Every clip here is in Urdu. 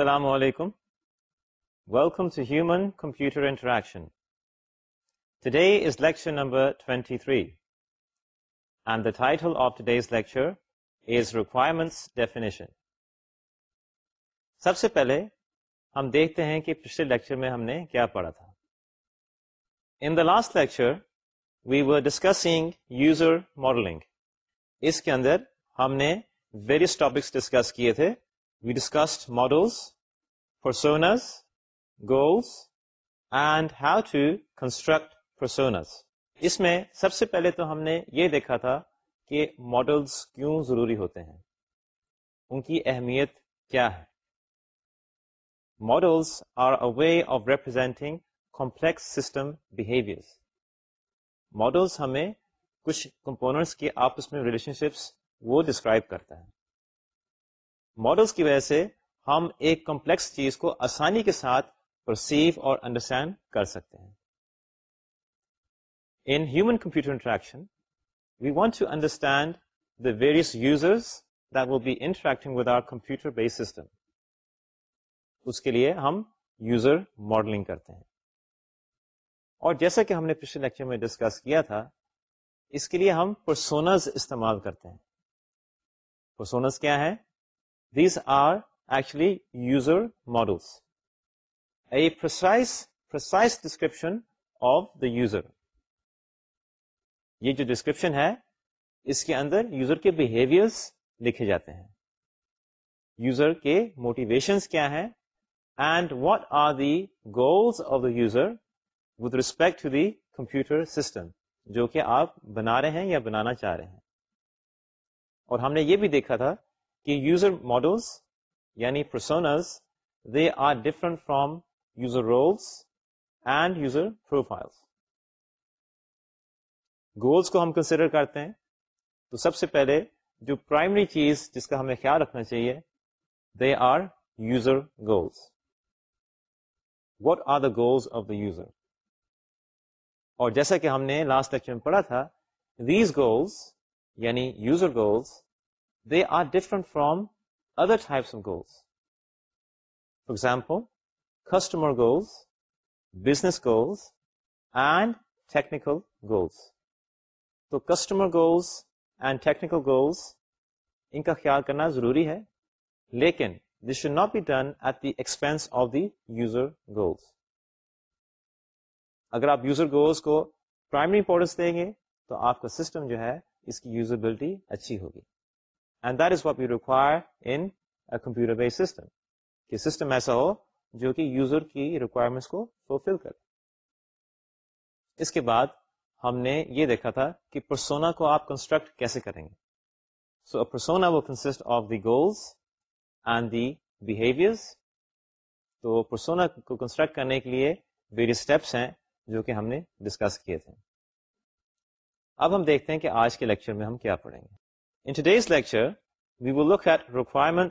السلام علیکم welcome to human computer interaction today is lecture number 23 three and the title of lecture is requirements definition سب سے پہلے ہم دیکھتے ہیں کہ پچھلے لیکچر میں ہم نے کیا پڑھا تھا in the last lecture we were discussing user modelling اس کے اندر ہم نے ویریس ٹاپکس ڈسکس کیے تھے we discuss models for Sons goals and how to construct for اس میں سب سے پہلے تو ہم نے یہ دیکھا تھا کہ ماڈلس کیوں ضروری ہوتے ہیں ان کی اہمیت کیا ہے models are a way of representing complex system behaviours models ہمیں کچھ کمپوننٹس کے آپس میں ریلیشن شپس وہ ڈسکرائب کرتا ہے ماڈلس کی وجہ سے ہم ایک کمپلیکس چیز کو آسانی کے ساتھ پرسیو اور انڈرسٹینڈ کر سکتے ہیں in human computer interaction we want to understand the various users be interacting with our computer base system اس کے لیے ہم یوزر ماڈلنگ کرتے ہیں اور جیسا کہ ہم نے پچھلے لیکچر میں ڈسکس کیا تھا اس کے لیے ہم پرسونز استعمال کرتے ہیں پرسونز کیا ہے یوزر ماڈلس اے پرائز پر یوزر یہ جو ڈسکرپشن ہے اس کے اندر یوزر کے بہیویئرس لکھے جاتے ہیں یوزر کے موٹیویشنس کیا ہیں and what are the goals of the user with respect to the computer system جو کہ آپ بنا رہے ہیں یا بنانا چاہ رہے ہیں اور ہم نے یہ بھی دیکھا تھا کہ یوزر ماڈلس یعنی personas they are different from user roles and user profiles goals کو ہم کنسیڈر کرتے ہیں تو سب سے پہلے جو پرائمری چیز جس کا ہمیں خیال رکھنا چاہیے they are user goals what are the goals of the user اور جیسا کہ ہم نے لاسٹ لیکچر میں پڑھا تھا دیز گولس یعنی user goals they are different from other types of goals. For example, customer goals, business goals, and technical goals. تو customer goals and technical goals ان کا خیال کرنا ضروری ہے لیکن this should not be done at the expense of the user goals اگر آپ یوزر گولس کو پرائمری امپورٹینس دیں گے تو آپ کا سسٹم جو ہے اس کی یوزبلٹی اچھی ہوگی and that is what you require in computer based system کہ سسٹم ایسا ہو جو کہ یوزر کی ریکوائرمنٹس کو فلفل کرے اس کے بعد ہم نے یہ دیکھا تھا کہ پرسونا کو آپ کنسٹرکٹ کیسے کریں گے so persona consist of the goals and the behaviours تو پرسونا کو کنسٹرکٹ کرنے کے لیے ویڈیو اسٹیپس ہیں جو کہ ہم نے ڈسکس کیے تھے اب ہم دیکھتے ہیں کہ آج کے لیکچر میں ہم کیا پڑھیں گے lecture we will look at requirement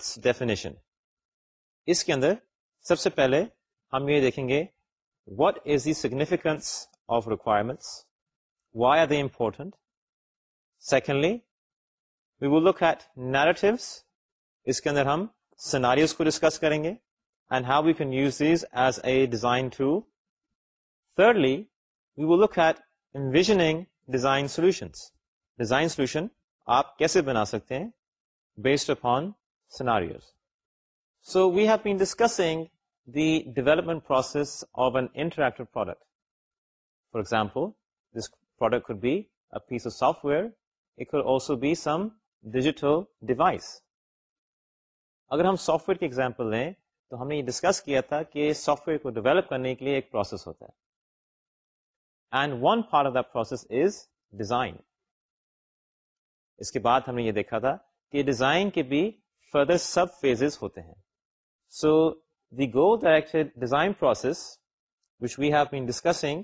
اس کے اندر سب سے پہلے ہم یہ دیکھیں گے what is the significance of requirement why are the important secondly we will look at narrative اس کے اندر ہم سیناری کو ڈسکس کریں گے and how we can use these as a design through thirdly we will look at envisioning design solution design solution آپ کیسے بنا سکتے ہیں based upon scenarios so we have been discussing the development process of an interactive product for example this product could be piece of software it also be some digital device اگر ہم سافٹ ویئر کی ایگزامپل لیں تو ہم نے یہ ڈسکس کیا تھا کہ سافٹ ویئر کو ڈیولپ کرنے کے لیے ایک پروسیس ہوتا ہے and one part of the process is design اس کے بعد ہم نے یہ دیکھا تھا کہ ڈیزائن کے بھی فردر سب فیز ہوتے ہیں so the go design process which we have been discussing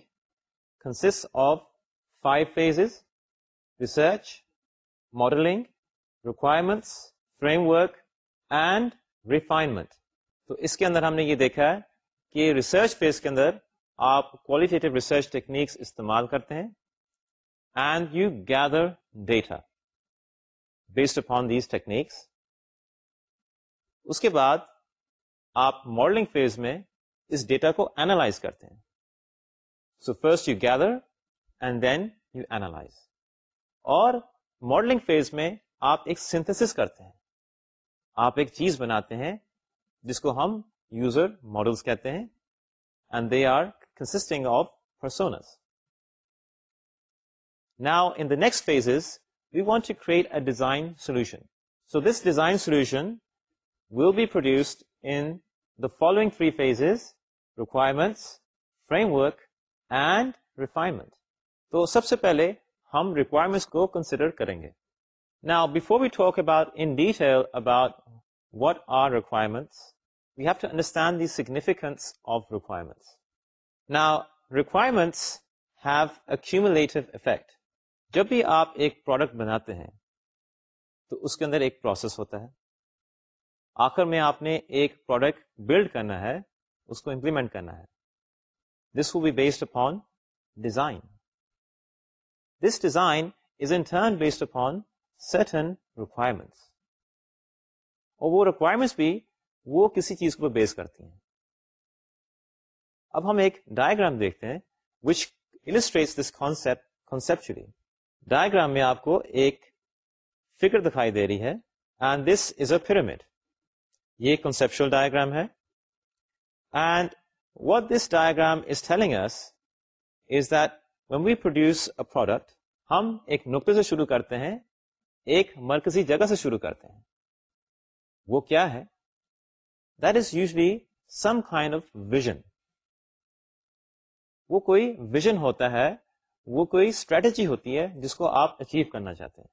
consist of five phase research modelling requirements framework and refinement تو اس کے اندر ہم نے یہ دیکھا ہے کہ ریسرچ فیز کے اندر آپ ریسرچ ٹیکنیکس استعمال کرتے ہیں and you gather data based upon these techniques اس کے بعد آپ ماڈلنگ فیز میں اس ڈیٹا کو اینالائز کرتے ہیں so first you gather and then you analyse اور ماڈلنگ فیز میں آپ ایک سنتھس کرتے ہیں آپ ایک چیز بناتے ہیں جس کو ہم یوزر ماڈلس کہتے ہیں and they are consisting of personas now in the next phase want to create a design solution so this design solution will be produced انگری phases requirements framework and requirement تو سب سے پہلے ہم ریکوائرمنٹس کو کنسڈر کریں گے نا before be talk about in detail about what are requirements we have to understand the significance of requirements now requirements affect جب بھی آپ ایک پروڈکٹ بناتے ہیں تو اس کے اندر ایک پروسیس ہوتا ہے آخر میں آپ نے ایک پروڈکٹ بلڈ کرنا ہے اس کو امپلیمنٹ کرنا ہے this based based design design this is turn سٹن requirements اور وہ ریکوائرمنٹس بھی وہ کسی چیز کو بیس کرتی ہیں اب ہم ایک ڈائگرام دیکھتے ہیں وچ دس کانسپٹ ڈائگرام میں آپ کو ایک فکر دکھائی دے رہی ہے and this is a pyramid یہ کنسپشل ڈائگرام ہے and what this diagram is ٹھیک is that when we produce a product ہم ایک نقطے سے شروع کرتے ہیں ایک مرکزی جگہ سے شروع کرتے ہیں وہ کیا ہے that is usually some kind of vision وہ کوئی ویژن ہوتا ہے وہ کوئی اسٹریٹجی ہوتی ہے جس کو آپ اچیو کرنا چاہتے ہیں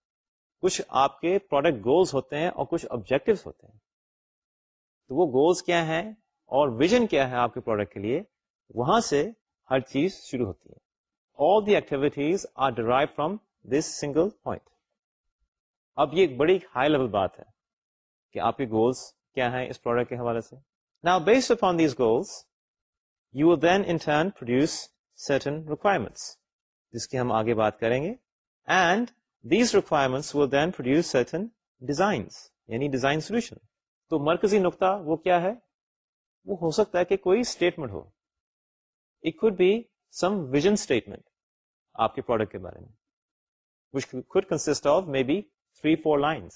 کچھ آپ کے پروڈکٹ گولس ہوتے ہیں اور کچھ آبجیکٹو ہوتے ہیں تو وہ گولس کیا ہیں اور ویژن کیا ہے آپ کے پروڈکٹ کے لیے وہاں سے ہر چیز شروع ہوتی ہے all the activities are drive from this single point اب یہ ایک بڑی ہائی لیول بات ہے کہ آپ کے گولس کیا ہیں اس پروڈکٹ کے حوالے سے نا based upon these goals you then in turn produce certain requirements جس کی ہم آگے بات کریں گے and these requirements will then produce certain design یعنی ڈیزائن سولوشن تو مرکزی نقطہ وہ کیا ہے وہ ہو سکتا ہے کہ کوئی statement who it be some vision statement آپ کے پروڈکٹ کے بارے میں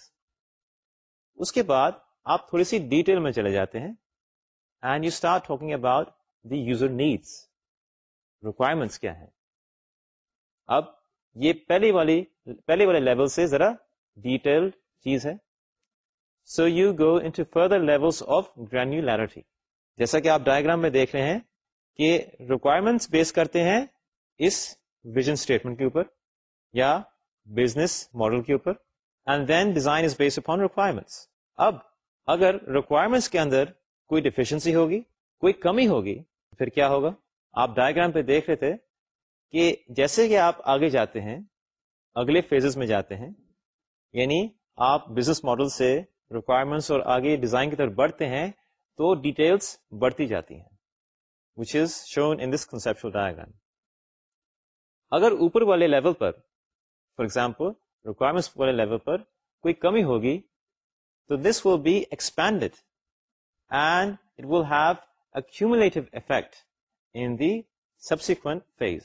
اس کے بعد آپ تھوڑی سی ڈیٹیل میں چلے جاتے ہیں and you start talking about the user needs requirements کیا ہیں اب یہ پہلی والی پہلی والے لیول سے ذرا ڈیٹیلڈ چیز ہے so you go in further level of grain جیسا کہ آپ ڈائگرام میں دیکھ رہے ہیں کہ ریکوائرمنٹس بیس کرتے ہیں اس ویژن اسٹیٹمنٹ کے اوپر یا بزنس ماڈل کے اوپر and then design is base requirements اب اگر ریکوائرمنٹس کے اندر کوئی ڈیفیشنسی ہوگی کوئی کمی ہوگی پھر کیا ہوگا آپ ڈائگرام پہ دیکھ رہے تھے کہ جیسے کہ آپ آگے جاتے ہیں اگلے فیزز میں جاتے ہیں یعنی آپ بزنس ماڈل سے ریکوائرمنٹس اور آگے ڈیزائن کی طرف بڑھتے ہیں تو ڈیٹیلس بڑھتی جاتی ہیں وچ از شون ان دس اگر اوپر والے لیول پر فار ایگزامپل ریکوائرمنٹس والے لیول پر کوئی کمی ہوگی تو this will be expanded and it will have accumulative effect in the subsequent phase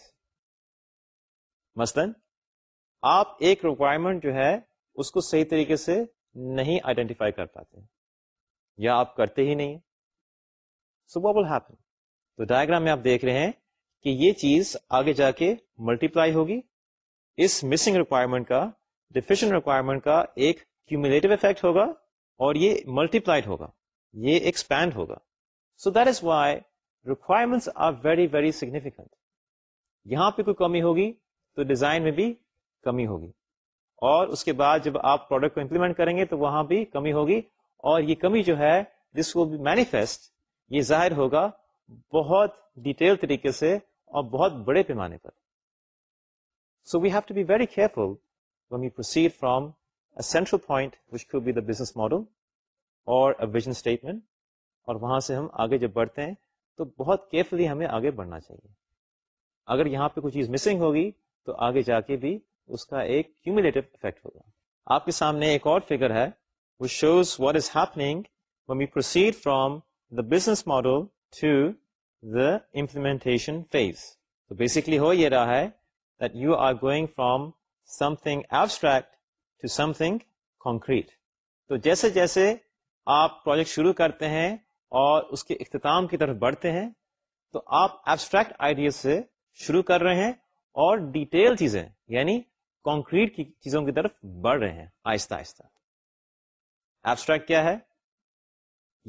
مثلا آپ ایک ریکوائرمنٹ جو ہے اس کو صحیح طریقے سے نہیں آئیڈینٹیفائی کر پاتے یا آپ کرتے ہی نہیں سو واٹ ول ہیپن تو ڈائگرام میں آپ دیکھ رہے ہیں کہ یہ چیز آگے جا کے ملٹیپلائی ہوگی اس مسنگ ریکوائرمنٹ کا ڈیفیشن ریکوائرمنٹ کا ایک کیومولیٹو افیکٹ ہوگا اور یہ ملٹیپلائڈ ہوگا یہ ایکسپینڈ ہوگا so that is why requirements are very very significant یہاں پہ کوئی کمی ہوگی تو ڈیزائن میں بھی کمی ہوگی اور اس کے بعد جب آپ پروڈکٹ کو امپلیمنٹ کریں گے تو وہاں بھی کمی ہوگی اور یہ کمی جو ہے دس بی مینیفیسٹ یہ ظاہر ہوگا بہت ڈیٹیل طریقے سے اور بہت بڑے پیمانے پر so we have to be very careful proceed from a central point which be the business model اور ویژن اسٹیٹمنٹ اور وہاں سے ہم آگے جب بڑھتے ہیں تو بہت کیئرفلی ہمیں آگے بڑھنا چاہیے اگر یہاں پہ کوئی چیز مسنگ ہوگی تو آگے جا کے بھی اس کا ایک کیومولیٹو افیکٹ ہوگا آپ کے سامنے ایک اور فگر ہے وہ shows what is happening we proceed from the business model to the implementation phase تو بیسکلی ہو یہ رہا ہے that you are going from something abstract to something concrete تو جیسے جیسے آپ پروجیکٹ شروع کرتے ہیں اور اس کے اختتام کی طرف بڑھتے ہیں تو آپ ایبسٹریکٹ آئیڈیا سے شروع کر رہے ہیں اور ڈیٹیل چیزیں یعنی کانکریٹ کی چیزوں کی طرف بڑھ رہے ہیں آہستہ آہستہ ایبسٹریکٹ کیا ہے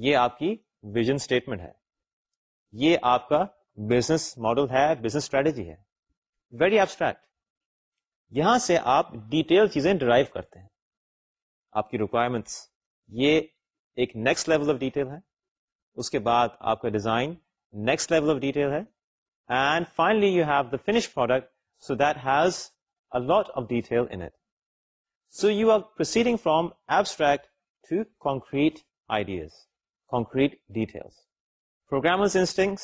یہ آپ کی ویژن اسٹیٹمنٹ ہے یہ آپ کا بزنس ماڈل ہے بزنس اسٹریٹجی ہے ویری ایبسٹریکٹ یہاں سے آپ ڈیٹیل چیزیں ڈرائیو کرتے ہیں آپ کی ریکوائرمنٹس یہ ایک نیکسٹ لیول آف ڈیٹیل ہے اس کے بعد آپ کا design next level of detail ہے and finally you have the finish product so that has a lot of detail in so you are proceeding from abstract to concrete ideas concrete details programs instincts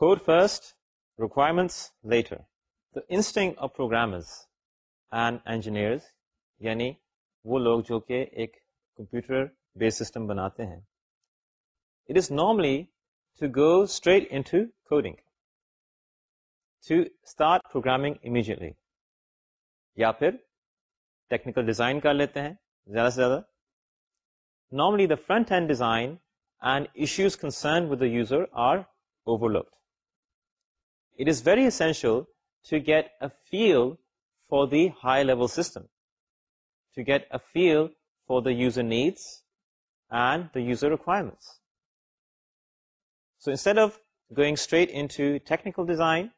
cost requirement later instinct of programs and engineers یعنی وہ لوگ جو کہ ایک کمپیوٹر بیس سسٹم بناتے ہیں it is normally to go straight into coding to start programming immediately یا پھر ٹیکنیکل ڈیزائن کر لیتے ہیں زیادہ سے زیادہ normally the front hand design and issues concern with the user are overlook it is very essential to get a feel for the high level system to get a feel for the user needs and the user requirements so instead of going straight in to technical design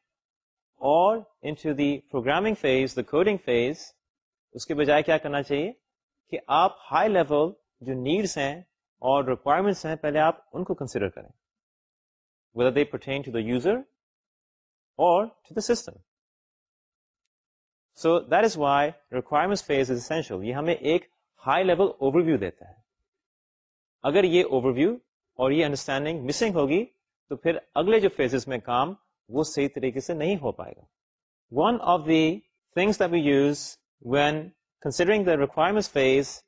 in to the programming phase the coding phase اس کے بجائے کیا کرنا چاہیے کہ آپ ہائی لیول جو نیڈس ہیں اور ریکوائرمنٹس ہیں پہلے آپ ان کو کنسیڈر کریں so that is why requirement level overview دیتا ہے اگر یہ اوور ویو اور یہ انڈرسٹینڈنگ مسنگ ہوگی تو پھر اگلے جو فیزز میں کام وہ صحیح طریقے سے نہیں ہو پائے گا one of the things use when considering the requirement phase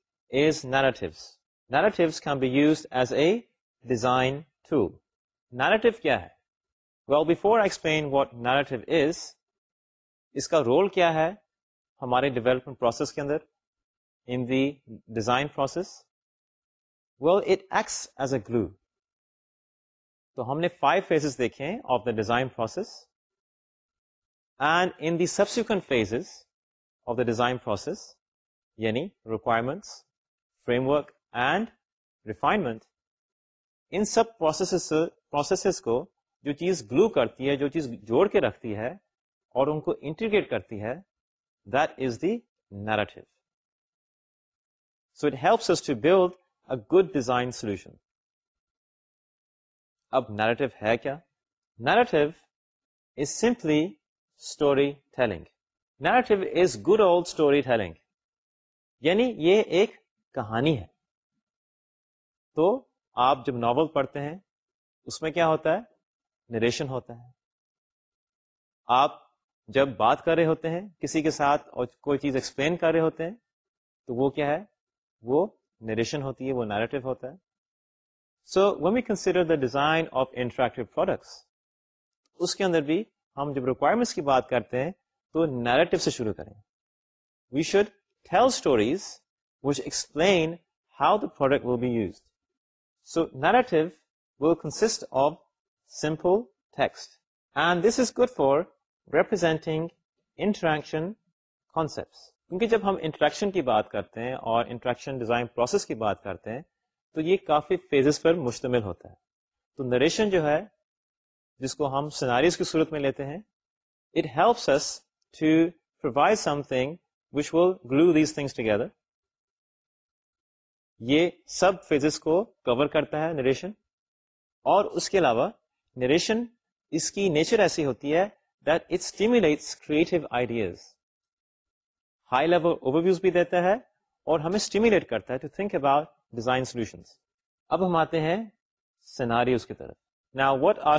is can be use as a design to narrative کیا ہے well before explain what is اس کا رول کیا ہے ہمارے ڈیولپمنٹ پروسیس کے اندر in the design process well it acts as a glue تو ہم نے فائیو فیزز دیکھے ہیں of the design process and in the subsequent phases of the design process یعنی requirements framework and refinement ان سب پروسیسز پروسیسز کو جو چیز گلو کرتی ہے جو چیز جوڑ کے رکھتی ہے اور ان کو انٹیگریٹ کرتی ہے that is the Dev so it helps to build a good design solution اب نیریٹو ہے کیا narrative is simply story telling narrative is good old story telling یعنی یہ ایک کہانی ہے تو آپ جب ناول پڑھتے ہیں اس میں کیا ہوتا ہے نریشن ہوتا ہے آپ جب بات کر رہے ہوتے ہیں کسی کے ساتھ اور کوئی چیز ایکسپلین کر رہے ہوتے ہیں تو وہ کیا ہے وہ نریشن ہوتی ہے وہ نیریٹو ہوتا ہے so when we consider the design of interactive products اس کے اندر بھی ہم جب ریکوائرمنٹس کی بات کرتے ہیں تو نیریٹو سے شروع کریں وی شوڈ ٹھیک stories which explain how the product will be use so narrative will consist of simple text and this is good for representing interaction concepts کیونکہ جب ہم انٹریکشن کی بات کرتے ہیں اور انٹریکشن ڈیزائن پروسیس کی بات کرتے ہیں تو یہ کافی فیزز پر مشتمل ہوتا ہے تو نریشن جو ہے جس کو ہم سناریز کی صورت میں لیتے ہیں it helps us to provide something which will glue these things together یہ سب فیزز کو کور کرتا ہے نریشن اور اس کے علاوہ نریشن اس کی نیچر ایسی ہوتی ہے that it stimulates creative ideas high level overviews بھی دیتا ہے اور ہمیں اسٹیمولیٹ کرتا ہے to think about design solutions اب ہم آتے ہیں نا what are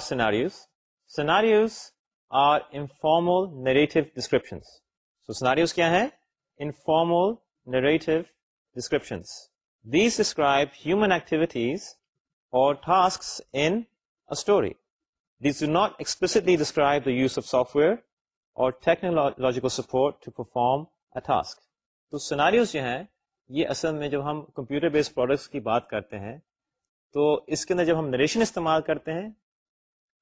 are informal descriptions these describe human activities اور ڈسکرائب آف سافٹ ویئر اور ٹیکنالوجیکل سپورٹ اے ٹاسک تو ہیں یہ اصل میں جب ہم کمپیوٹر بیسڈ پروڈکٹس کی بات کرتے ہیں تو اس کے اندر جب ہم نریشن استعمال کرتے ہیں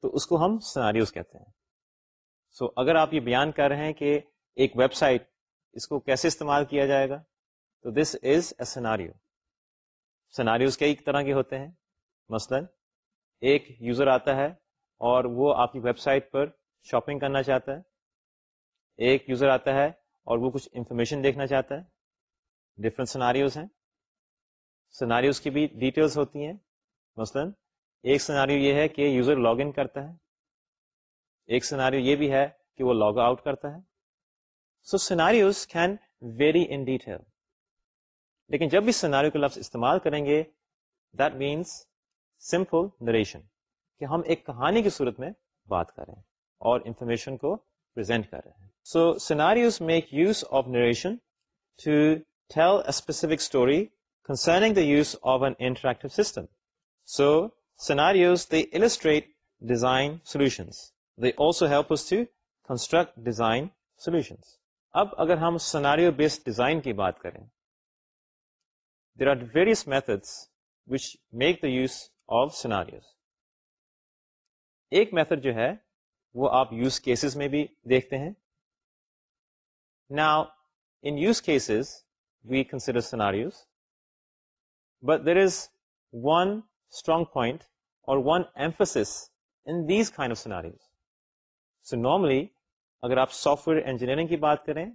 تو اس کو ہم سناریوز کہتے ہیں سو so, اگر آپ یہ بیان کر رہے ہیں کہ ایک ویب سائٹ اس کو کیسے استعمال کیا جائے گا تو دس از اے سناریو سناریوز کئی طرح کے ہوتے ہیں مثلا ایک یوزر آتا ہے اور وہ آپ کی ویب سائٹ پر شاپنگ کرنا چاہتا ہے ایک یوزر آتا ہے اور وہ کچھ انفارمیشن دیکھنا چاہتا ہے ڈفرینٹ سناریوز ہیں سناریوز کی بھی ڈیٹیلز ہوتی ہیں مثلا ایک سناریو یہ ہے کہ یوزر لاگ ان کرتا ہے ایک سناریو یہ بھی ہے کہ وہ لاگ آؤٹ کرتا ہے so scenarios can vary in detail لیکن جب بھی سناریو کے لفظ استعمال کریں گے دیٹ مینس سمپل نریشن کہ ہم ایک کہانی کی صورت میں بات کر رہے ہیں اور انفارمیشن کو پرزینٹ کر رہے ہیں so scenarios make use of narration to tell a specific story concerning the use of an interactive system. So, scenarios, they illustrate design solutions. They also help us to construct design solutions. اب اگر ہم scenario based design کی بات کریں, there are various methods which make the use of scenarios. ایک method جو ہے, وہ آپ use cases میں بھی دیکھتے ہیں. Now, in use cases, we consider scenario but there is one strong point اور one emphasis in these of scenario so normally اگر آپ سافٹ ویئر انجینئرنگ کی بات کریں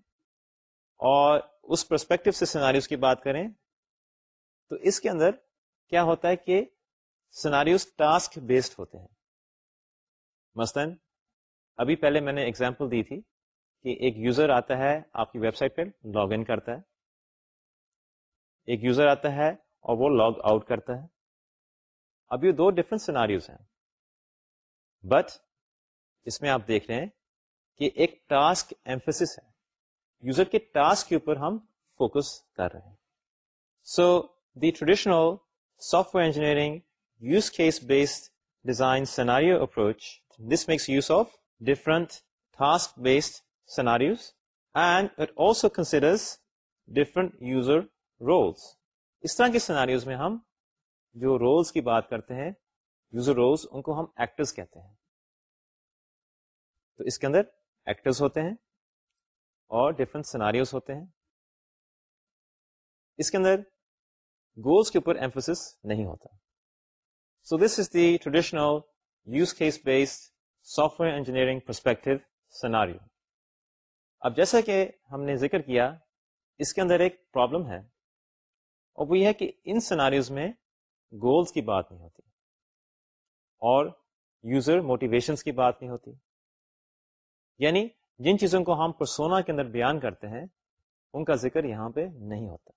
اور اس پرسپیکٹو سے سیناریوز کی بات کریں تو اس کے اندر کیا ہوتا ہے کہ سیناریوز ٹاسک بیسڈ ہوتے ہیں مثلاً ابھی پہلے میں نے ایگزامپل دی تھی کہ ایک یوزر آتا ہے آپ کی ویب سائٹ پہ لاگ ان کرتا ہے ایک یوزر آتا ہے اور وہ لاگ آؤٹ کرتا ہے اب یہ دو ڈفرنٹ سیناریوز ہیں بٹ اس میں آپ دیکھ رہے ہیں کہ ایک ٹاسک ایمفس ہے یوزر کے ٹاسک کے اوپر ہم فوکس کر رہے ہیں so the traditional software engineering use case based design scenario approach this makes use of different task based scenarios and it also considers different user roles اس طرح کے سیناریوز میں ہم جو رولس کی بات کرتے ہیں یوزر رولس ان کو ہم ایکٹرز کہتے ہیں تو اس کے اندر ایکٹرز ہوتے ہیں اور ڈفرنٹ سیناریوز ہوتے ہیں اس کے اندر گولس کے اوپر امفوس نہیں ہوتا so this is the traditional use case based software engineering perspective scenario اب جیسا کہ ہم نے ذکر کیا اس کے اندر ایک پرابلم ہے اور وہ یہ ہے کہ ان سناریوز میں گولز کی بات نہیں ہوتی اور یوزر موٹیویشنس کی بات نہیں ہوتی یعنی جن چیزوں کو ہم پرسونا کے اندر بیان کرتے ہیں ان کا ذکر یہاں پہ نہیں ہوتا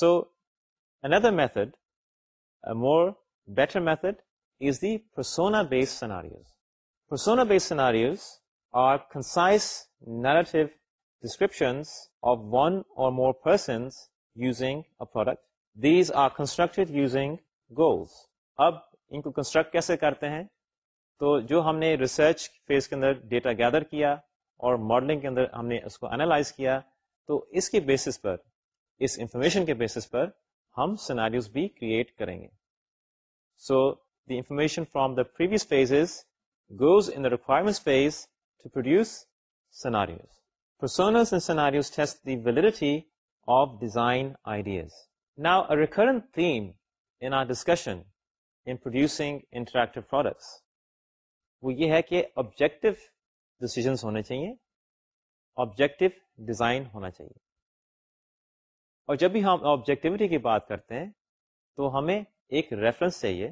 so another method more better method is the persona base scenarios persona base scenarios are concise narrative descriptions of one or more persons اب ان کو کنسٹرکٹ کیسے کرتے ہیں تو جو ہم نے ریسرچ فیز کے اندر ڈیٹا گیدر کیا اور ماڈلنگ کے اندر ہم نے اس کو انالائز کیا تو اس کے بیسس پر اس انفارمیشن کے بیسس پر ہم سیناریوز بھی کریٹ کریں گے so the information from the previous phases goes in the requirement phase to produce scenarios scenarios and test the validity of design ideas now recurring theme discussion وہ یہ ہے کہ آبجیکٹو ڈسیزنس ہونے چاہیے آبجیکٹو ڈیزائن ہونا چاہیے اور جب بھی ہم آبجیکٹیوٹی کی بات کرتے ہیں تو ہمیں ایک ریفرنس چاہیے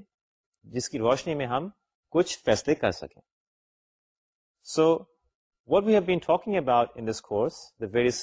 جس کی روشنی میں ہم کچھ فیصلے کر سکیں so what we have been talking about in this course the various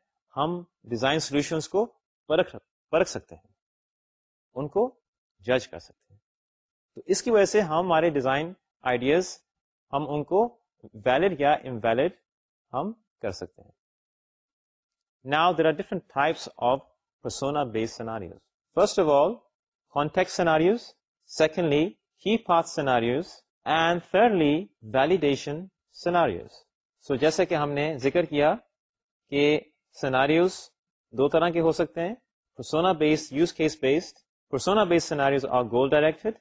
ہم ڈیزائن سولوشنس کو پرکھ پرکھ سکتے ہیں ان کو جج کر سکتے ہیں تو اس کی وجہ سے ہمارے ڈیزائن آئیڈیاز ہم ان کو ویلڈ یا انویلڈ ہم کر سکتے ہیں now there are different types of persona base scenarios first of all context scenarios secondly scenarios and thirdly validation scenarios so جیسے کہ ہم نے ذکر کیا کہ سیناریوز دو طرح کے ہو سکتے ہیں persona based use case based persona based scenarios are goal directed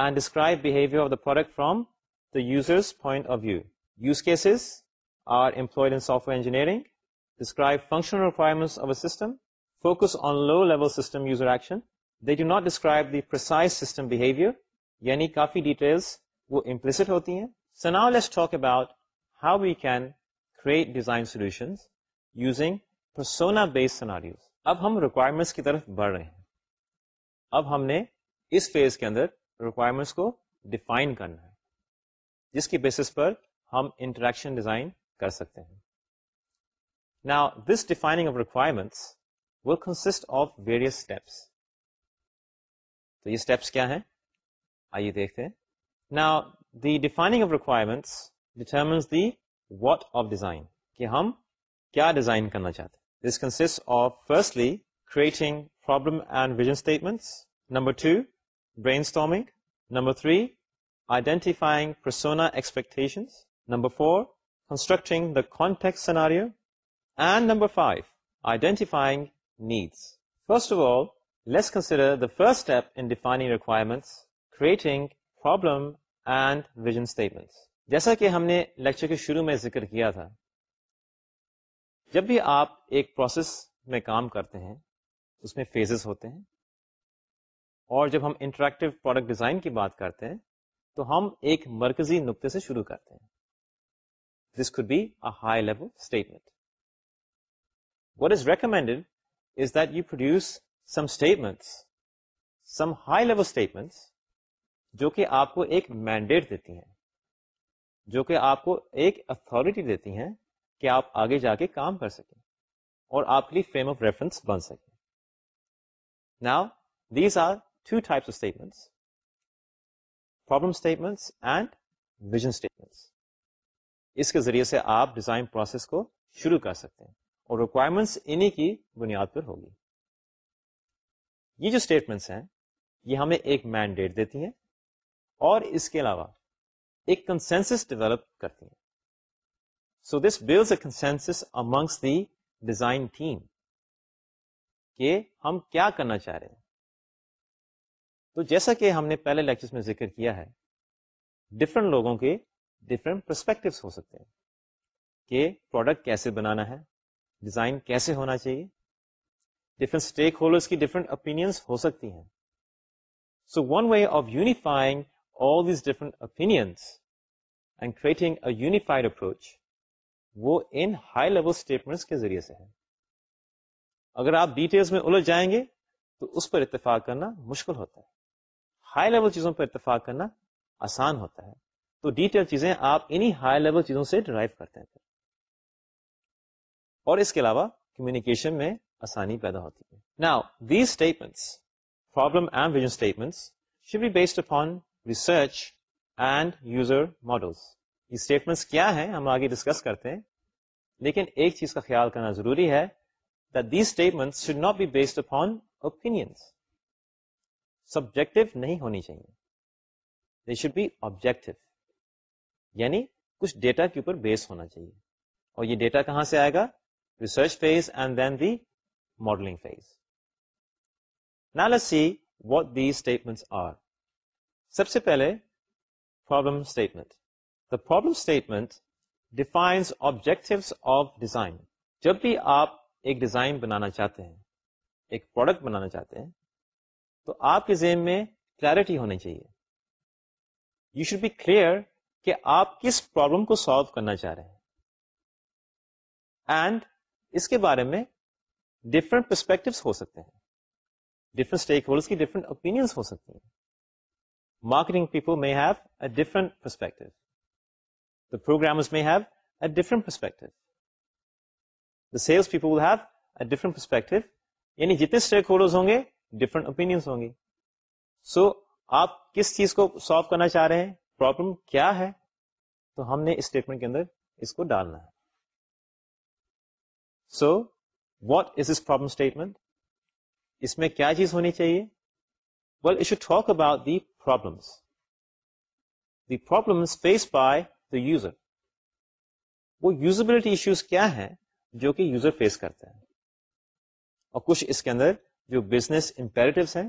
and describe behaviour of the product from the users point of view use cases are employed in software engineering describe functional requirements of a system focus on low level system user action they do not describe the precise system behaviour یعنی کافی ڈیٹیلس وہ امپلسٹ ہوتی ہیں so now let's talk about how we can create design solutions using persona base scenarios اب ہم ریکوائرمنٹس کی طرف بڑھ رہے ہیں اب ہم نے اس فیز کے اندر ریکوائرمنٹس کو ڈیفائن کرنا ہے جس کی بیسس پر ہم انٹریکشن ڈیزائن کر سکتے ہیں نا this defining of of requirements will consist various steps تو یہ اسٹیپس کیا ہیں آئیے دیکھتے ہیں نا the defining of requirements determines the what of design کہ ہم کیا ڈیزائن کرنا چاہتے ہیں this consist of firstly creating problem and vision statement number two brainstorming number three identifying persona expectation number four constructing the context scenario and number five identifying needs first of all let's consider the first step in defining requirements creating problem and vision statements جیسا کہ ہم نے لیکچر کے شروع میں ذکر کیا تھا جب بھی آپ ایک پروسیس میں کام کرتے ہیں اس میں فیزز ہوتے ہیں اور جب ہم انٹریکٹیو پروڈکٹ ڈیزائن کی بات کرتے ہیں تو ہم ایک مرکزی نقطے سے شروع کرتے ہیں this could be a high level statement what is recommended is that you produce some statements some high level statements جو کہ آپ کو ایک مینڈیٹ دیتی ہیں جو کہ آپ کو ایک اتھارٹی دیتی ہیں کہ آپ آگے جا کے کام کر سکیں اور آپ کے لیے فریم آف ریفرنس بن سکیں نا these are two types of statements statements problem and vision statements اس کے ذریعے سے آپ ڈیزائن پروسیس کو شروع کر سکتے ہیں اور ریکوائرمنٹس انہیں کی بنیاد پر ہوگی یہ جو اسٹیٹمنٹس ہیں یہ ہمیں ایک مینڈیٹ دیتی ہیں اور اس کے علاوہ ایک کنسینس ڈیولپ کرتی ہیں so this builds a consensus amongst the design team کہ ہم کیا کرنا چاہ رہے ہیں تو جیسا کہ ہم نے پہلے لیکچر میں ذکر کیا ہے ڈفرینٹ لوگوں کے ڈفرینٹ پرسپیکٹوس ہو سکتے ہیں کہ پروڈکٹ کیسے بنانا ہے ڈیزائن کیسے ہونا چاہیے ڈفرنٹ اسٹیک ہولڈرس کی ڈفرینٹ اوپینئنس ہو سکتی ہیں so one way of unifying all these different opinions ending a unified approach وہ ان ہائی لیول اسٹیٹمنٹس کے ذریعے سے ہے اگر آپ ڈیٹیلس میں الجھ جائیں گے تو اس پر اتفاق کرنا مشکل ہوتا ہے ہائی لیول چیزوں پر اتفاق کرنا آسان ہوتا ہے تو ڈیٹیل چیزیں آپ انہی ہائی لیول چیزوں سے ڈرائیو کرتے ہیں اور اس کے علاوہ کمیونیکیشن میں آسانی پیدا ہوتی ہے نا based upon research and user models statements کیا ہیں ہم آگے ڈسکس کرتے ہیں لیکن ایک چیز کا خیال کرنا ضروری ہے based upon شوڈ subjective نہیں ہونی چاہیے یعنی کچھ ڈیٹا کے اوپر بیس ہونا چاہیے اور یہ ڈیٹا کہاں سے آئے گا research phase and then the modelling phase نال آر سب سے پہلے problem statement problem statement defines objectives of design جب بھی آپ ایک ڈیزائن بنانا چاہتے ہیں ایک پروڈکٹ بنانا چاہتے ہیں تو آپ کے ذہن میں کلیرٹی ہونی چاہیے یو شوڈ بی کلیئر کہ آپ کس پرابلم کو سالو کرنا چاہ رہے ہیں اینڈ اس کے بارے میں ڈفرینٹ پرسپیکٹو ہو سکتے ہیں ڈفرنٹ اسٹیک ہولڈ کی ڈفرنٹ اوپینئنس ہو سکتے ہیں marketing people may have a different perspective The The programmers may have a different perspective. sales people will have a different perspective. یعنی جتنے ڈیفرنٹ اوپین سو آپ کس چیز کو سالو کرنا چاہ رہے ہیں تو ہم نے اس کو ڈالنا ہے so what is this problem statement اس میں کیا چیز ہونی چاہیے should talk about the problems the problems faced by the user وہ یوزبلٹی ایشوز کیا ہے جو کہ یوزر فیس کرتا ہے اور کچھ اس کے اندر جو بزنس امپیرٹ ہیں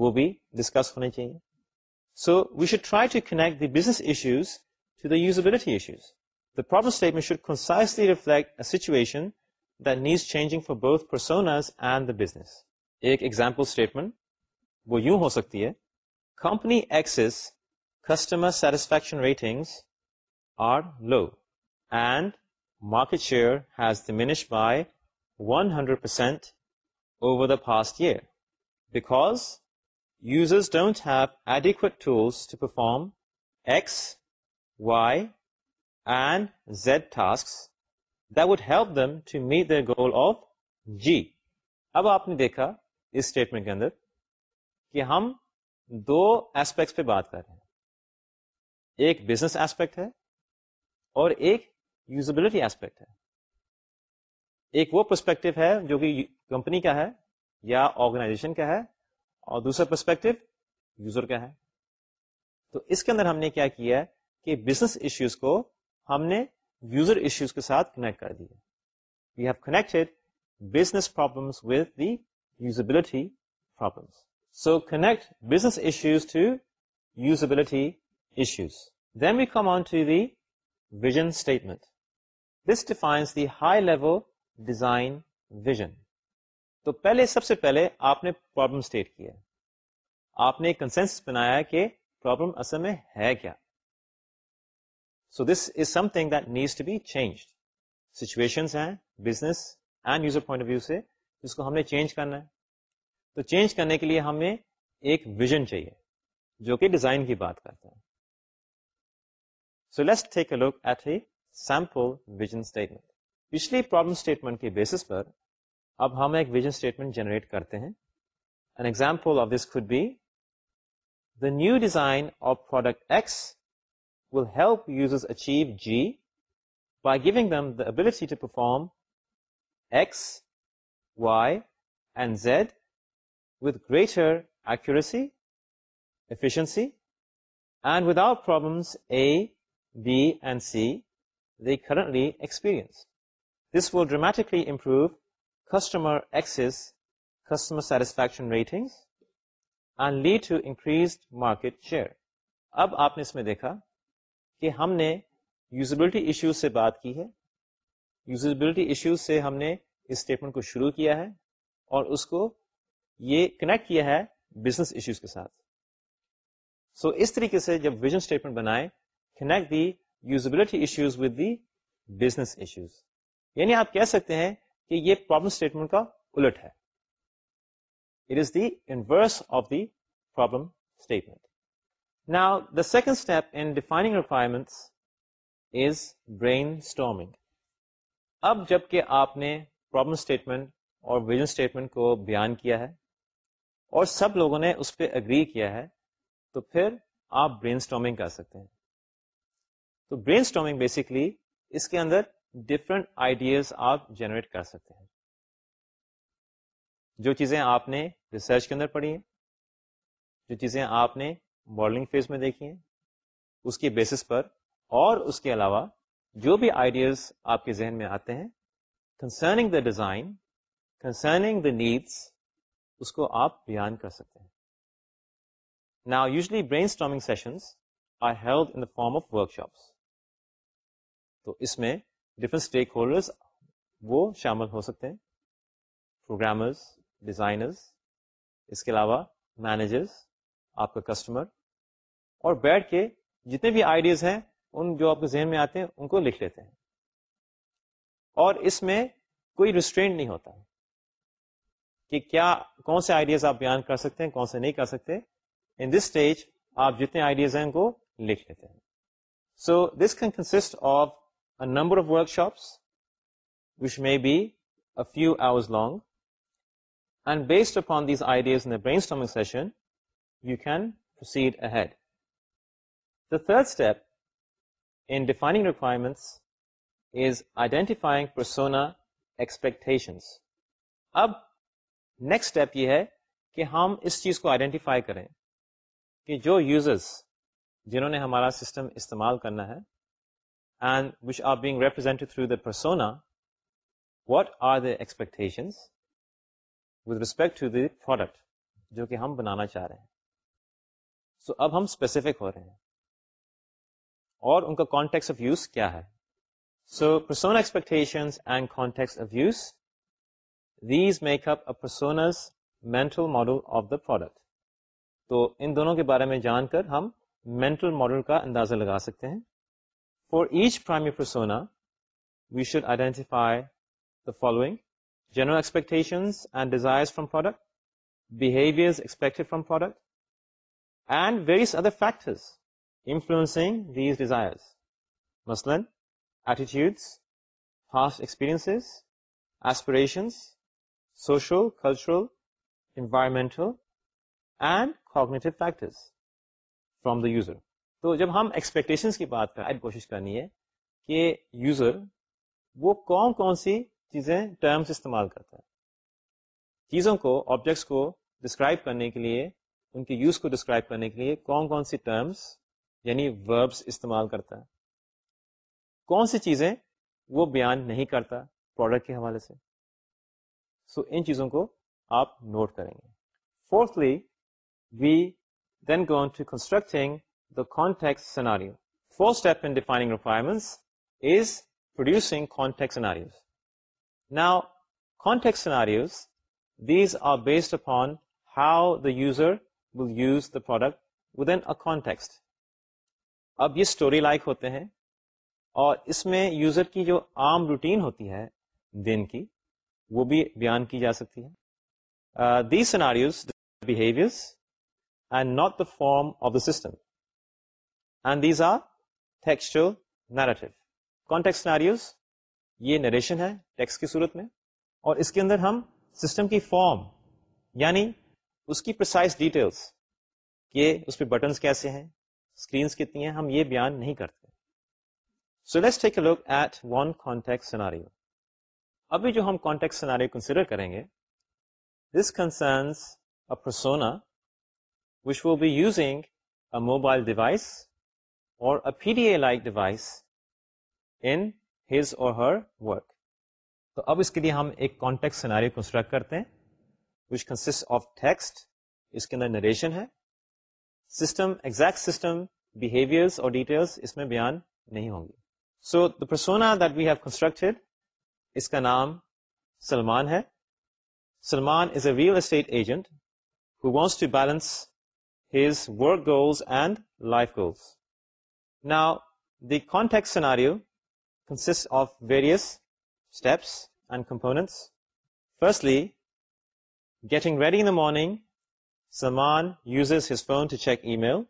وہ بھی ڈسکس ہونے چاہیے so we should try to connect the business issues issues to the the usability problem statement should concisely reflect situation کنیکٹلیکٹ changing for both personas and the business ایک ایگزامپل اسٹیٹمنٹ وہ یوں ہو سکتی ہے company X's customer satisfaction ratings low and market share has diminished by one hundred percent over the past year because users don't have adequate tools to perform X Y and Z task that would help them to meet the goal of G اب آپ نے دیکھا اسٹیٹمنٹ کے اندر کہ ہم دو ایسپیکٹس پہ بات کر رہے ہیں ایک بزنس ایسپیکٹ ہے اور ایک یوزبلٹی ایسپیکٹ ہے ایک وہ پرسپیکٹو ہے جو کہ کمپنی کا ہے یا آرگنائزیشن کا ہے اور دوسرا پرسپیکٹو یوزر کا ہے تو اس کے اندر ہم نے کیا کیا کہ بزنس ایشوز کو ہم نے یوزر ایشوز کے ساتھ کنیکٹ کر دیا we have connect business problems the usability problems so connect business issues to usability issues then we come on to the vision statement. This defines the high level design vision. تو پہلے سب سے پہلے آپ نے آپ نے کیا so this is something needs be change situation ہیں business and user point of view سے جس کو ہم نے چینج کرنا ہے تو چینج کرنے کے لیے ہمیں ایک ویژن چاہیے جو کہ ڈیزائن کی بات کرتا ہے لیسٹ لک ایٹ سیمپل اسٹیٹمنٹ پچھلی پرابلم اسٹیٹمنٹ کے بیس پر اب ہم ایک ویژن اسٹیٹمنٹ جنریٹ کرتے ہیں new design achieve G by giving them داٹی to perform X Y and Z with greater ایکسی and without problem A B and and C they currently experience. This will dramatically improve customer customer access, satisfaction ratings lead to increased market share. اب آپ نے اس میں دیکھا کہ ہم نے یوزبلٹی ایشو سے بات کی ہے یوزبلٹی ایشو سے ہم نے اس اسٹیٹمنٹ کو شروع کیا ہے اور اس کو یہ کنیکٹ کیا ہے بزنس ایشوز کے ساتھ سو so, اس طریقے سے جب ویژن اسٹیٹمنٹ بنائے usability issues with the business issues یعنی آپ کہہ سکتے ہیں کہ یہ پرابلم اسٹیٹمنٹ کا الٹ ہے it is the inverse of the problem statement now the second step in defining is brain brainstorming اب جب کہ آپ نے پرابلم اسٹیٹمنٹ اور ویژن اسٹیٹمنٹ کو بیان کیا ہے اور سب لوگوں نے اس پہ اگری کیا ہے تو پھر آپ برین اسٹارمنگ کر سکتے ہیں تو برین اسٹارمنگ بیسکلی اس کے اندر ڈفرنٹ آئیڈیاز آپ جنریٹ کر سکتے ہیں جو چیزیں آپ نے ریسرچ کے اندر پڑھی ہیں جو چیزیں آپ نے ماڈلنگ فیز میں دیکھی ہیں اس کے بیسس پر اور اس کے علاوہ جو بھی آئیڈیاز آپ کے ذہن میں آتے ہیں concerning the design concerning the needs اس کو آپ بیان کر سکتے ہیں نا usually brainstorming sessions are held in the form of workshops تو اس میں ڈفرنٹ اسٹیک ہولڈرس وہ شامل ہو سکتے ہیں اس کے علاوہ آپ کا کسٹمر اور بیٹھ کے جتنے بھی آئیڈیاز ہیں ان جو آپ کے ذہن میں آتے ہیں ان کو لکھ لیتے ہیں اور اس میں کوئی ریسٹرینٹ نہیں ہوتا کہ کیا کون سے آئیڈیاز آپ بیان کر سکتے ہیں کون سے نہیں کر سکتے ان دس اسٹیج آپ جتنے آئیڈیاز ہیں ان کو لکھ لیتے ہیں so this can consist of number of workshops which may be a few hour long and based upon these ideas and you کینسیڈ ahead the third step in defining requirements is identifying persona expectation اب نیکسٹ اسٹیپ یہ ہے کہ ہم اس چیز کو آئیڈینٹیفائی کریں کہ جو یوزرس جنہوں نے ہمارا سسٹم استعمال کرنا ہے persona what are the expectations with respect to the product جو کہ ہم بنانا چاہ رہے ہیں سو اب ہم اسپیسیفک ہو رہے ہیں اور ان کا کانٹیکس آف یوز کیا ہے so persona expectation and context of use these make up mental model of the product تو ان دونوں کے بارے میں جان کر ہم مینٹل ماڈل کا اندازہ لگا سکتے ہیں For each primary persona, we should identify the following: general expectations and desires from product, behaviors expected from product, and various other factors influencing these desires. Maslan, attitudes, past experiences, aspirations, social, cultural, environmental, and cognitive factors from the user. تو جب ہم ایکسپیکٹیشنس کی بات کریں کوشش کرنی ہے کہ یوزر وہ کون کون سی چیزیں ٹرمس استعمال کرتا ہے چیزوں کو آبجیکٹس کو ڈسکرائب کرنے کے لیے ان کے یوز کو ڈسکرائب کرنے کے لیے کون کون سی ٹرمس یعنی وربس استعمال کرتا ہے کون سی چیزیں وہ بیان نہیں کرتا پروڈکٹ کے حوالے سے سو so, ان چیزوں کو آپ نوٹ کریں گے fourthly we then gone to constructing the context scenario. Fourth step in defining requirements is producing context scenarios. Now, context scenarios, these are based upon how the user will use the product within a context. اب یہ اسٹوری لائک ہوتے ہیں اور اس میں یوزر کی جو عام روٹین ہوتی ہے دن کی وہ بھی بیان کی جا سکتی ہے the scenarios behaviours and not the form of the system and these are textual contexts یہ نریشن ہے ٹیکس کی صورت میں اور اس کے اندر ہم سسٹم کی فارم یعنی اس کی پرسائز ڈیٹیلس کہ اس پہ بٹنس کیسے ہیں اسکرینس کتنی ہیں ہم یہ بیان نہیں کرتے so let's take a look at one contact scenario ابھی جو ہم کانٹیکٹ سیناریا کنسیڈر کریں گے this concerns persona which will be using a mobile device اب ہی لائک ڈیوائس انک تو اب اس کے لیے ہم ایک کانٹیکٹ سیناری کنسٹرکٹ کرتے ہیں اس میں بیان نہیں ہوں گے سو دا پرسونا اس کا نام سلمان ہے Salman is a real estate agent who wants his work grows and life goals Now, the context scenario consists of various steps and components. Firstly, getting ready in the morning, Salman uses his phone to check email.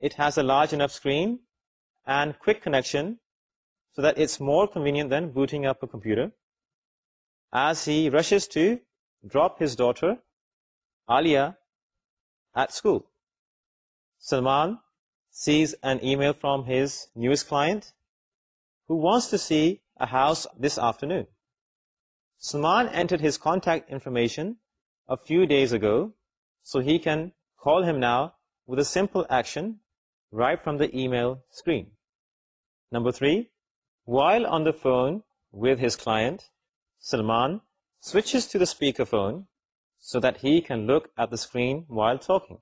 It has a large enough screen and quick connection so that it's more convenient than booting up a computer. As he rushes to drop his daughter, Alia, at school, Salman sees an email from his news client who wants to see a house this afternoon. Salman entered his contact information a few days ago, so he can call him now with a simple action right from the email screen. Number 3, while on the phone with his client, Salman switches to the speakerphone so that he can look at the screen while talking.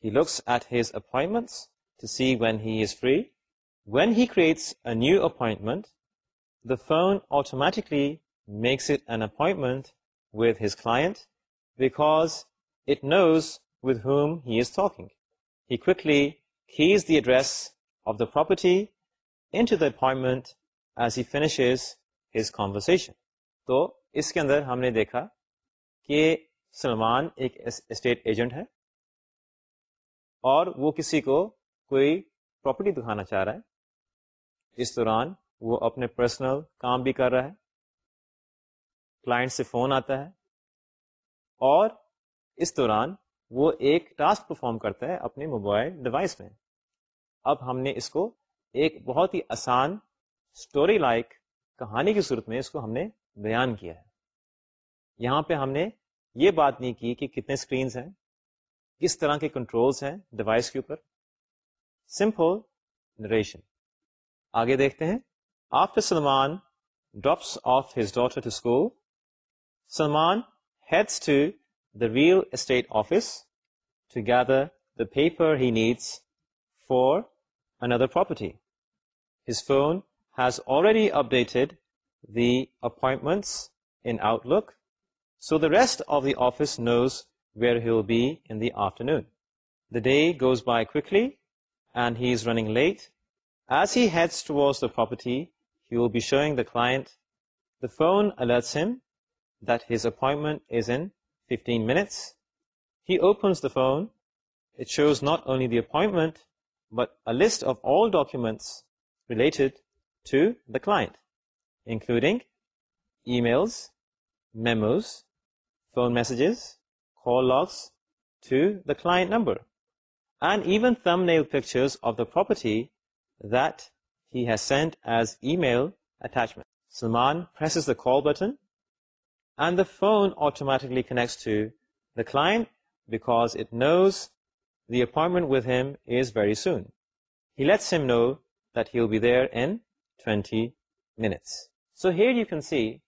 He looks at his appointments property appointment as he finishes his conversation. تو اس کے اندر ہم نے دیکھا کہ سلمان ایک اسٹیٹ ایجنٹ ہے اور وہ کسی کو کوئی پراپرٹی دکھانا چاہ رہا ہے اس دوران وہ اپنے پرسنل کام بھی کر رہا ہے کلائنٹ سے فون آتا ہے اور اس دوران وہ ایک ٹاسک پرفارم کرتا ہے اپنے موبائل ڈیوائس میں اب ہم نے اس کو ایک بہت ہی آسان اسٹوری لائک کہانی کی صورت میں اس کو ہم نے بیان کیا ہے یہاں پہ ہم نے یہ بات نہیں کی کہ کتنے اسکرینس ہیں کس طرح کے کنٹرولس ہیں ڈیوائس کے اوپر سمپل نریشن آگے دیکھتے ہیں after Salman drops off his daughter to school Salman heads to the real estate office to gather the paper he needs for another property his phone has already updated the appointments in Outlook so the rest of the office knows where he in the afternoon the day goes by quickly and he is running late as ہیڈرٹی he calls phones that has appointments he opens the phone it shows not only the appointment bits of all documents related including email memos phone messages call ups to the caller number and even thumbnail pictures of the property that he has sent as email attachment. Salman presses the call button and the phone automatically connects to the client because it knows the appointment with him is very soon. He lets him know that he'll be there in 20 minutes. So here you can see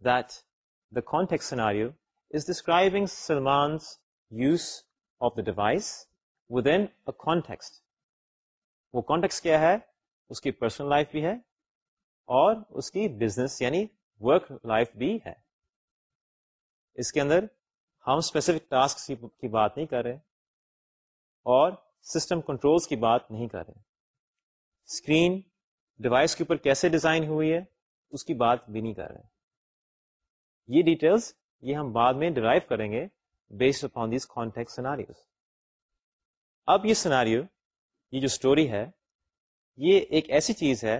that the context scenario is describing Salman's use of the device in context وہ کانٹیکس کیا ہے اس کی پرسنل لائف بھی ہے اور اس کی بزنس یعنی ورک لائف بھی ہے اس کے اندر ہم اسپیسیفک ٹاسک کی بات نہیں کر رہے اور سسٹم کنٹرولس کی بات نہیں کر رہے اسکرین ڈیوائس کے اوپر کیسے ڈیزائن ہوئی ہے اس کی بات بھی نہیں کر رہے یہ ڈیٹیلس یہ ہم بعد میں ڈرائیو کریں گے based upon these contact scenarios اب یہ سناریو یہ جو اسٹوری ہے یہ ایک ایسی چیز ہے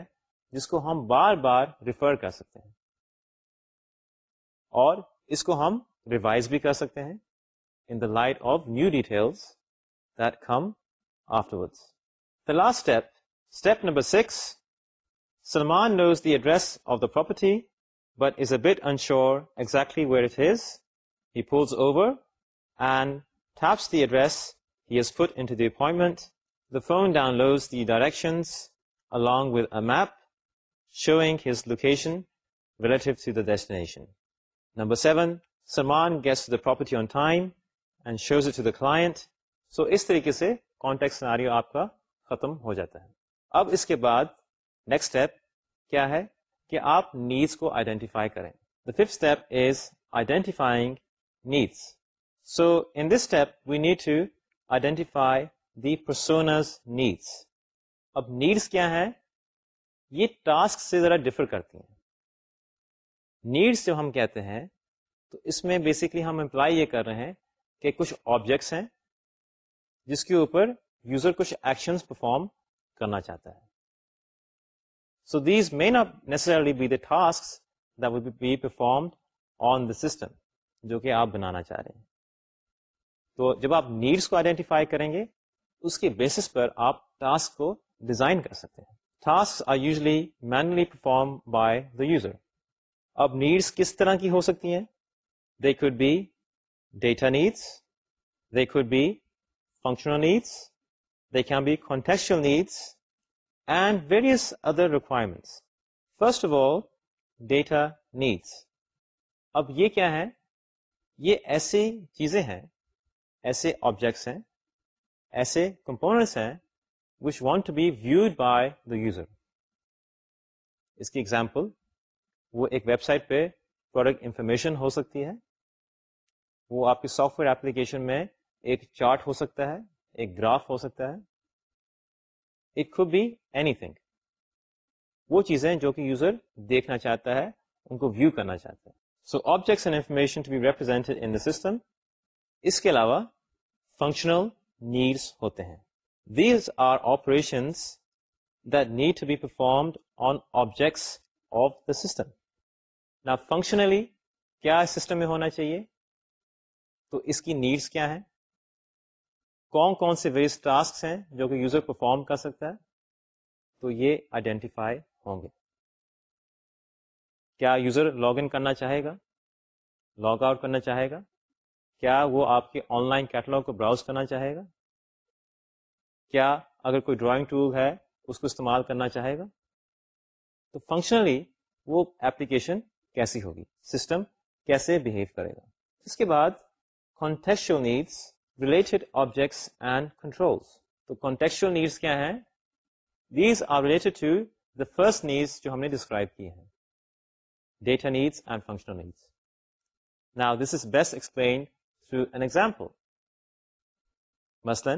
جس کو ہم بار بار ریفر کر سکتے ہیں اور اس کو ہم ریوائز بھی کر سکتے ہیں in the light of new detail step number six Salman knows the address of the property but is a bit unsure exactly where it he pulls over and the address finder upon the phone showing his location Salman gets پر ختم ہو جاتا ہے اب اس کے بعد نیکسٹ اسٹپ کیا ہے کہ آپ نیڈس کو آئیڈینٹیفائی کریں the fifth step is identifying needs so in this step we need to identify the personas needs اب نیڈس کیا ہیں یہ ٹاسک سے ذرا ڈفر کرتی ہیں نیڈس جو ہم کہتے ہیں تو اس میں بیسکلی ہم امپلائی یہ کر رہے ہیں کہ کچھ آبجیکٹس ہیں جس کے اوپر یوزر کچھ ایکشنز پرفارم کرنا چاہتا ہے so these may not necessarily be the task be perform on the system جو کہ آپ بنانا چاہ رہے ہیں تو جب آپ نیڈس کو آئیڈینٹیفائی کریں گے اس کے بیسس پر آپ ٹاسک کو ڈیزائن کر سکتے ہیں task usually perform by the user اب نیڈس کس طرح کی ہو سکتی ہیں they they be be data needs functional needs they can be contextual needs and various other requirements first of all data needs اب یہ کیا ہے یہ ایسی چیزیں ہیں ایسے آبجیکٹس ہیں ایسے کمپوننٹس ہیں which want to be viewed by the user اس کی ایگزامپل وہ ایک ویب سائٹ پہ پروڈکٹ انفارمیشن ہو سکتی ہے وہ آپ کی سافٹ ویئر اپلیکیشن میں ایک چارٹ ہو سکتا ہے ایک گراف ہو سکتا ہے it could be anything وہ چیزیں جو کہ یوزر دیکھنا چاہتا ہے ان کو ویو کرنا چاہتا ہے so objects and information to be represented in the system اس کے علاوہ فنکشنل نیڈس ہوتے ہیں these are operations that be performed on objects of the system نہ فنکشنلی کیا سسٹم میں ہونا چاہیے تو اس کی نیڈس کیا ہیں کون کون سے ویریس ٹاسک ہیں جو کہ یوزر پرفارم کر سکتا ہے تو یہ آئیڈینٹیفائی ہوں گے کیا یوزر لاگ ان کرنا چاہے گا لاگ آؤٹ کرنا چاہے گا کیا وہ آپ کے آن لائن کیٹلاگ کو براؤز کرنا چاہے گا کیا اگر کوئی ڈرائنگ ٹول ہے اس کو استعمال کرنا چاہے گا تو فنکشنلی وہ ایپلیکیشن کیسی ہوگی سسٹم کیسے بہیو کرے گا اس کے بعد contextual needs related objects and control تو کانٹیکچل نیڈس کیا ہیں these are related to the first needs جو ہم نے ڈسکرائب کی ہیں data needs and functional needs now this is best explained an example مثلاً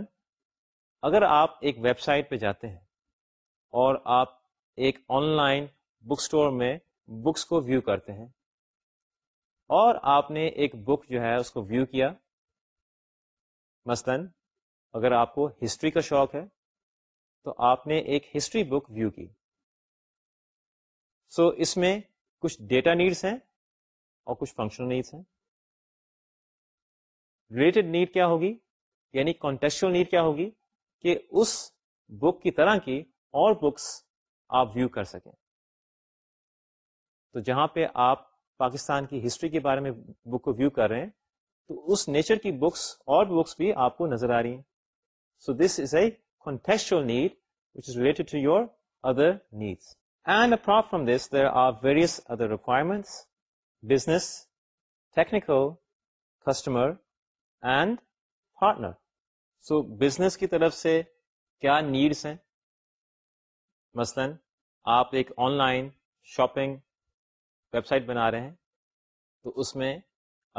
اگر آپ ایک ویب سائٹ پہ جاتے ہیں اور آپ ایک آن لائن بک اسٹور میں بکس کو ویو کرتے ہیں اور آپ نے ایک بک جو ہے اس کو ویو کیا مثلاً اگر آپ کو ہسٹری کا شوق ہے تو آپ نے ایک ہسٹری بک ویو کی سو so, اس میں کچھ ڈیٹا نیڈس ہیں اور کچھ فنکشنل نیڈس ہیں ریلیٹڈ نیڈ کیا ہوگی یعنی کانٹیکچل نیڈ کیا ہوگی کہ اس بک کی طرح کی اور بکس آپ ویو کر سکیں تو جہاں پہ آپ پاکستان کی ہسٹری کے بارے میں بک کو ویو کر رہے ہیں تو اس نیچر کی بکس اور بکس بھی آپ کو نظر آ رہی ہیں so this is a contextual need which is related to your other needs and apart from this there are various other requirements business technical customer and partner so business کی طرف سے کیا نیڈس ہیں مثلا آپ ایک online shopping website بنا رہے ہیں تو اس میں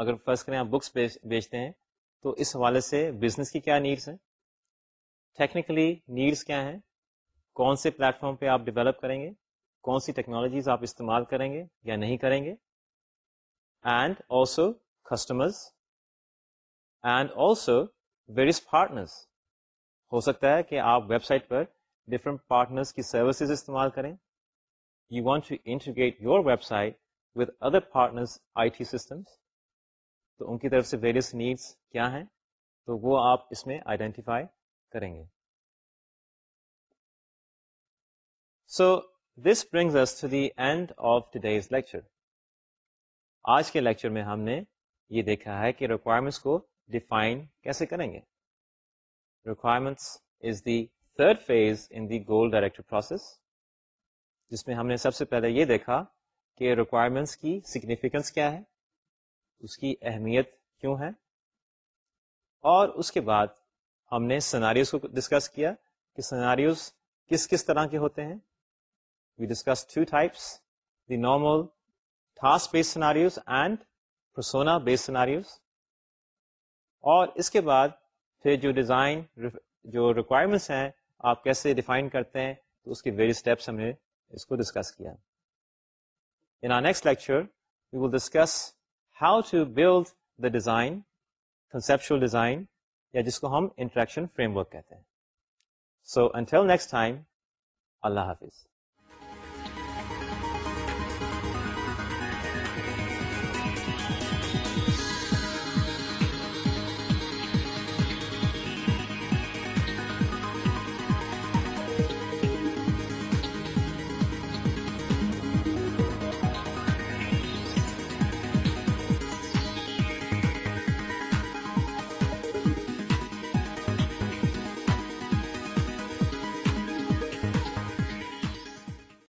اگر فرض کریں آپ بکس بیچتے ہیں تو اس حوالے سے بزنس کی کیا نیڈس ہیں ٹیکنیکلی نیڈس کیا ہیں کون سے پلیٹفارم پہ آپ ڈیولپ کریں گے کون سی ٹیکنالوجیز آپ استعمال کریں گے یا نہیں کریں گے and also customers and also various partners ہو سکتا ہے کہ آپ ویب سائٹ پر ڈفرنٹ پارٹنرس کی سروسز استعمال کریں you want to integrate your website with other partners I T systems تو ان کی طرف سے ویریس نیڈس کیا ہیں تو وہ آپ اس میں آئیڈینٹیفائی کریں گے so this brings to the end of today's lecture آج کے لیکچر میں ہم نے یہ دیکھا ہے کہ ریکوائرمنٹس کو ڈیفائن کیسے کریں گے requirements is the third phase in the goal directed process جس میں ہم نے سب سے پہلے یہ دیکھا کہ ریکوائرمنٹس کی سگنیفیکینس کیا ہے اس کی اہمیت کیوں ہے اور اس کے بعد ہم نے سناریوز کو ڈسکس کیا کہ سناریوز کس کس طرح کے ہوتے ہیں we discuss two types the normal task based scenarios and persona based scenarios اور اس کے بعد پھر جو ڈیزائن جو ریکوائرمنٹس ہیں آپ کیسے ڈیفائن کرتے ہیں تو اس کے ویری اسٹیپس ہم نے اس کو ڈسکس کیا in next lecture we will discuss how to build the design conceptual design یا جس کو ہم انٹریکشن فریم ورک کہتے ہیں سو انٹل نیکسٹ ٹائم اللہ حافظ